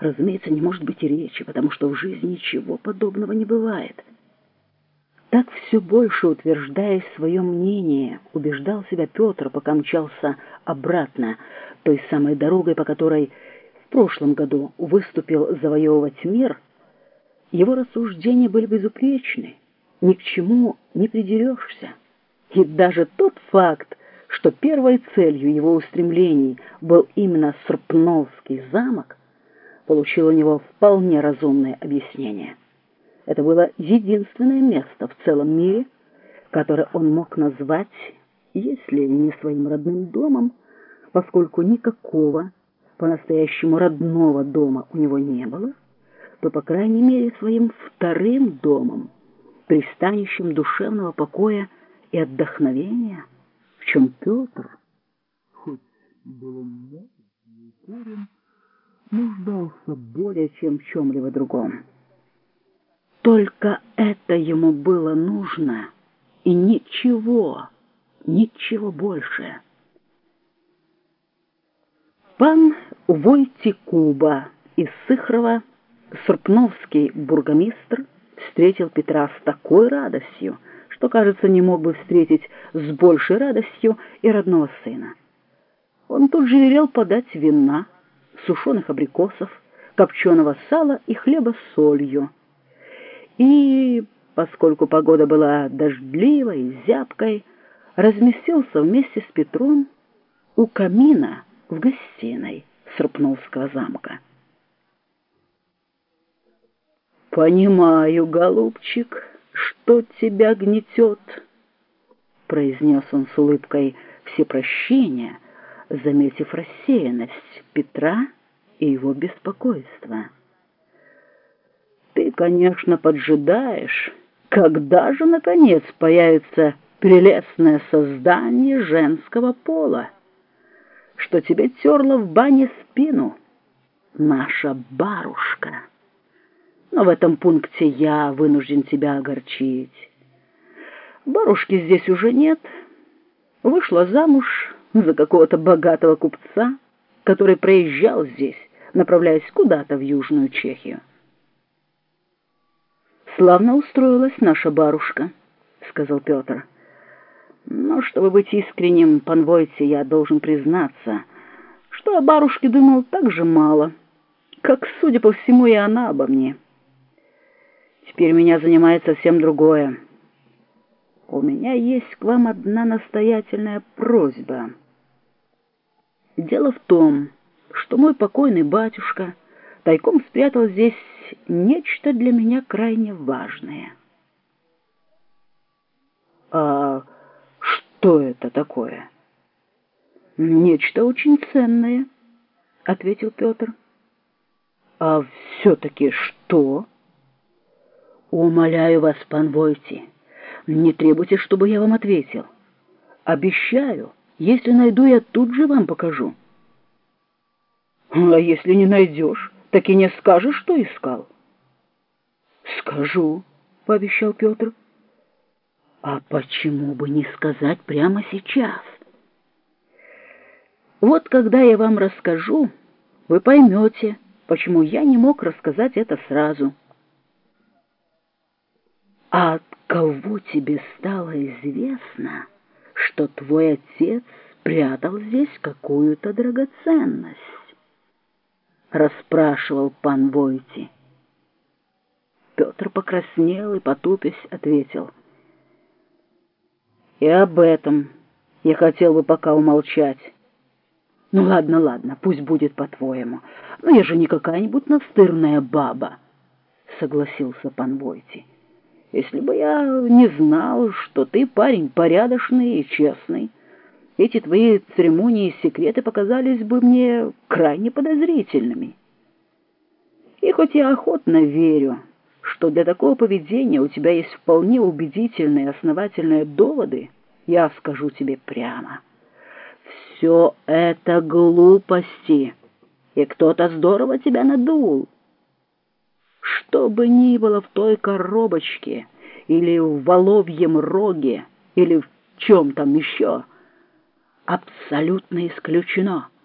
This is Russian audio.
разумеется, не может быть и речи, потому что в жизни ничего подобного не бывает. Так все больше утверждая свое мнение, убеждал себя Петр, пока мчался обратно, той самой дорогой, по которой в прошлом году выступил завоевывать мир. Его рассуждения были безупречны, ни к чему не придерешься. И даже тот факт, что первой целью его устремлений был именно Српновский замок, получил у него вполне разумное объяснение. Это было единственное место в целом мире, которое он мог назвать, если не своим родным домом, поскольку никакого по-настоящему родного дома у него не было, то, по крайней мере, своим вторым домом, пристанищем душевного покоя и отдохновения, в чем Петр, хоть был он молод нуждался более чем в чем-либо другом. Только это ему было нужно, и ничего, ничего больше. Пан Войтикуба из Сыхрова, Сурпновский бургомистр, встретил Петра с такой радостью, что, кажется, не мог бы встретить с большей радостью и родного сына. Он тут же велел подать вина, сушеных абрикосов, копченого сала и хлеба с солью. И, поскольку погода была дождливой и зябкой, разместился вместе с Петром у камина в гостиной Српновского замка. «Понимаю, голубчик, что тебя гнетет», — произнес он с улыбкой всепрощения, заметив рассеянность Петра и его беспокойство. «Ты, конечно, поджидаешь, когда же, наконец, появится прелестное создание женского пола, что тебе терло в бане спину, наша барушка. Но в этом пункте я вынужден тебя огорчить. Барушки здесь уже нет, вышла замуж за какого-то богатого купца, который проезжал здесь, направляясь куда-то в Южную Чехию. «Славно устроилась наша барушка», — сказал Петр. «Но, чтобы быть искренним, пан Войте, я должен признаться, что о барушке думал так же мало, как, судя по всему, и она обо мне. Теперь меня занимает совсем другое. У меня есть к вам одна настоятельная просьба». Дело в том, что мой покойный батюшка тайком спрятал здесь нечто для меня крайне важное. А что это такое? Нечто очень ценное, ответил Петр. А все-таки что? Умоляю вас, пан Войти, не требуйте, чтобы я вам ответил. Обещаю, если найду, я тут же вам покажу. А если не найдешь, так и не скажешь, что искал. Скажу, пообещал Петр. А почему бы не сказать прямо сейчас? Вот когда я вам расскажу, вы поймете, почему я не мог рассказать это сразу. А от кого тебе стало известно, что твой отец прятал здесь какую-то драгоценность? Расспрашивал пан Войти. Петр покраснел и, потупясь, ответил. И об этом я хотел бы пока умолчать. Ну ладно, ладно, пусть будет по-твоему. Но я же не какая-нибудь настырная баба, согласился пан Войти. Если бы я не знал, что ты парень порядочный и честный, эти твои церемонии и секреты показались бы мне крайне подозрительными. И хоть я охотно верю, что для такого поведения у тебя есть вполне убедительные основательные доводы, я скажу тебе прямо. Все это глупости, и кто-то здорово тебя надул. Что бы ни было в той коробочке, или в воловьем роге, или в чем там еще, абсолютно исключено —